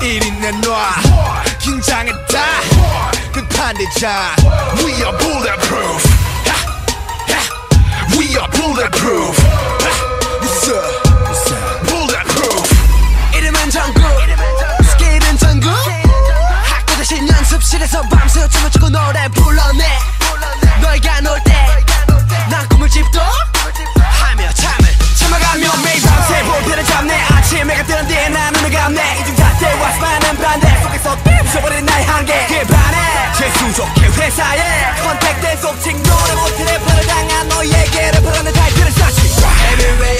1인의 놔. 긴장했다. We are bulletproof. We are bulletproof. 회사에 컨택된 속칭 노래 못해 래퍼를 당한 너에게 래퍼라는 타이틀을 써지. Everywhere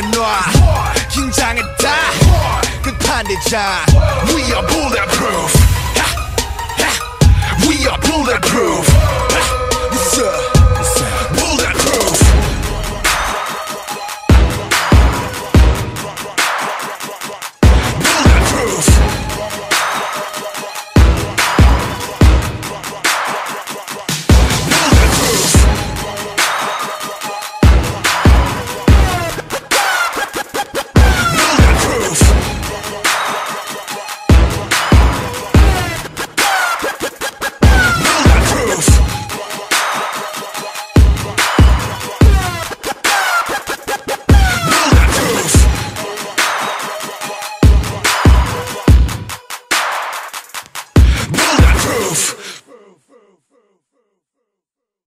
내놔. 긴장했다. 끝판대자. We are bulletproof. We are bulletproof. Groove.